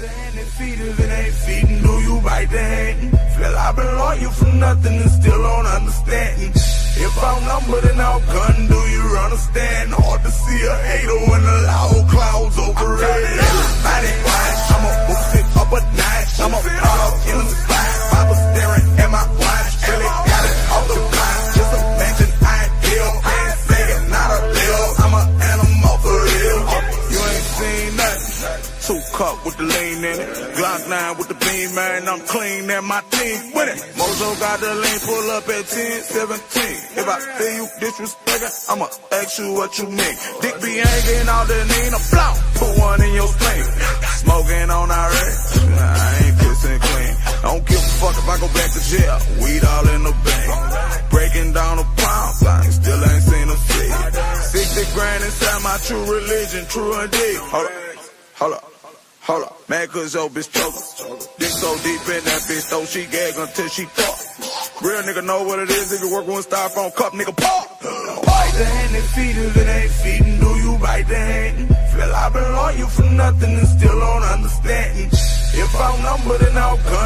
the hand and feed if it ain't feeding. Do you bite the hand? Feel I've been loyal for nothing and still don't understand. If I'm numbered and out gun, do you understand? Hard to see a hater when the loud clouds over it. Everybody cup with the lean in it. Glock 9 with the beam, man. I'm clean and my team it. Mojo got the lean, pull up at 10, 17. If I feel you disrespecting, I'ma ask you what you mean. Dick be hanging out the knee, a blow. Put one in your spleen. Smoking on our I ain't kissing clean. I don't give a fuck if I go back to jail. Weed all in the bank. Breaking down a pound sign, still ain't seen a fee. 60 grand inside my true religion, true indeed. Hold up, hold up. Hold up, mad cause your bitch choking. Dick so deep in that bitch though she gag until she talk. Real nigga know what it is if you work a styrofoam cup, nigga pop. Bite the hand and feed if it ain't feeding. Do you bite the hand? Feel I've been loyal for nothing and still don't understand. If I'm numbered and out gun,